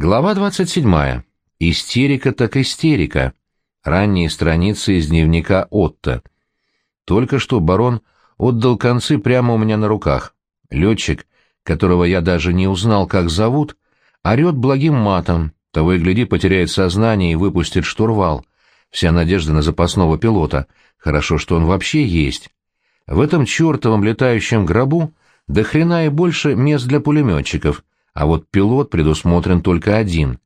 Глава 27. Истерика так истерика. Ранние страницы из дневника Отто. Только что барон отдал концы прямо у меня на руках. Летчик, которого я даже не узнал, как зовут, орет благим матом, того и гляди потеряет сознание и выпустит штурвал. Вся надежда на запасного пилота. Хорошо, что он вообще есть. В этом чертовом летающем гробу до хрена и больше мест для пулеметчиков — а вот пилот предусмотрен только один.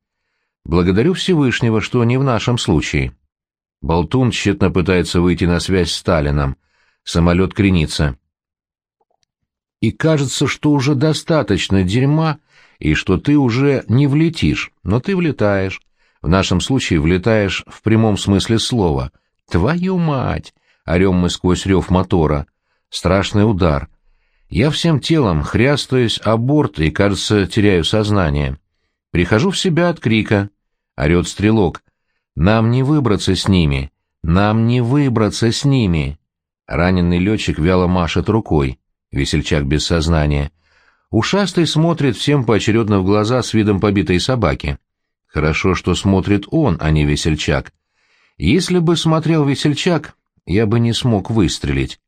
Благодарю Всевышнего, что не в нашем случае. Болтун тщетно пытается выйти на связь с Сталином. Самолет кренится. И кажется, что уже достаточно дерьма, и что ты уже не влетишь, но ты влетаешь. В нашем случае влетаешь в прямом смысле слова. Твою мать! Орем мы сквозь рев мотора. Страшный удар. Я всем телом хрястаюсь о борт и, кажется, теряю сознание. Прихожу в себя от крика. Орет стрелок. «Нам не выбраться с ними! Нам не выбраться с ними!» Раненый летчик вяло машет рукой. Весельчак без сознания. Ушастый смотрит всем поочередно в глаза с видом побитой собаки. Хорошо, что смотрит он, а не весельчак. Если бы смотрел весельчак, я бы не смог выстрелить.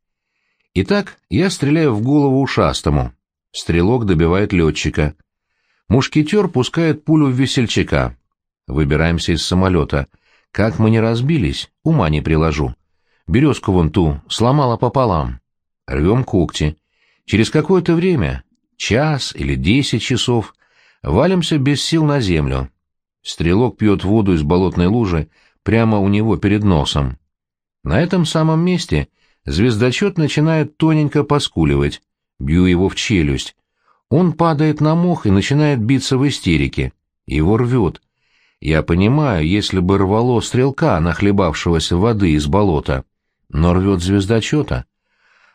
Итак, я стреляю в голову ушастому. Стрелок добивает летчика. Мушкетер пускает пулю в весельчака. Выбираемся из самолета. Как мы не разбились, ума не приложу. Березку вон ту сломала пополам. Рвем когти. Через какое-то время, час или десять часов, валимся без сил на землю. Стрелок пьет воду из болотной лужи прямо у него перед носом. На этом самом месте — Звездочет начинает тоненько поскуливать. Бью его в челюсть. Он падает на мох и начинает биться в истерике. Его рвет. Я понимаю, если бы рвало стрелка, нахлебавшегося воды из болота. Но рвет звездочета.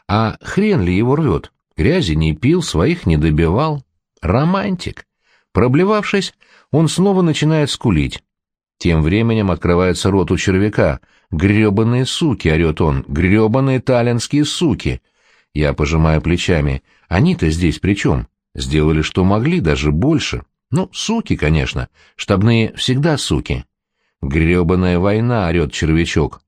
А хрен ли его рвет? Грязи не пил, своих не добивал. Романтик. Проблевавшись, он снова начинает скулить. Тем временем открывается рот у червяка. «Гребаные суки!» — орет он. «Гребаные таллинские суки!» Я пожимаю плечами. «Они-то здесь при чем? Сделали, что могли, даже больше. Ну, суки, конечно. Штабные всегда суки». «Гребаная война!» — орет червячок.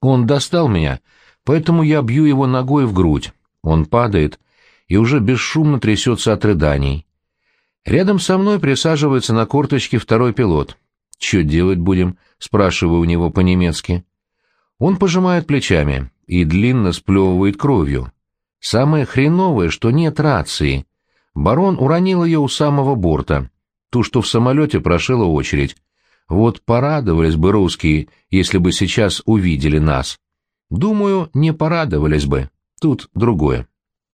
Он достал меня, поэтому я бью его ногой в грудь. Он падает и уже бесшумно трясется от рыданий. Рядом со мной присаживается на корточке второй пилот. «Че делать будем?» — спрашиваю у него по-немецки. Он пожимает плечами и длинно сплевывает кровью. Самое хреновое, что нет рации. Барон уронил ее у самого борта. Ту, что в самолете прошила очередь. Вот порадовались бы русские, если бы сейчас увидели нас. Думаю, не порадовались бы. Тут другое.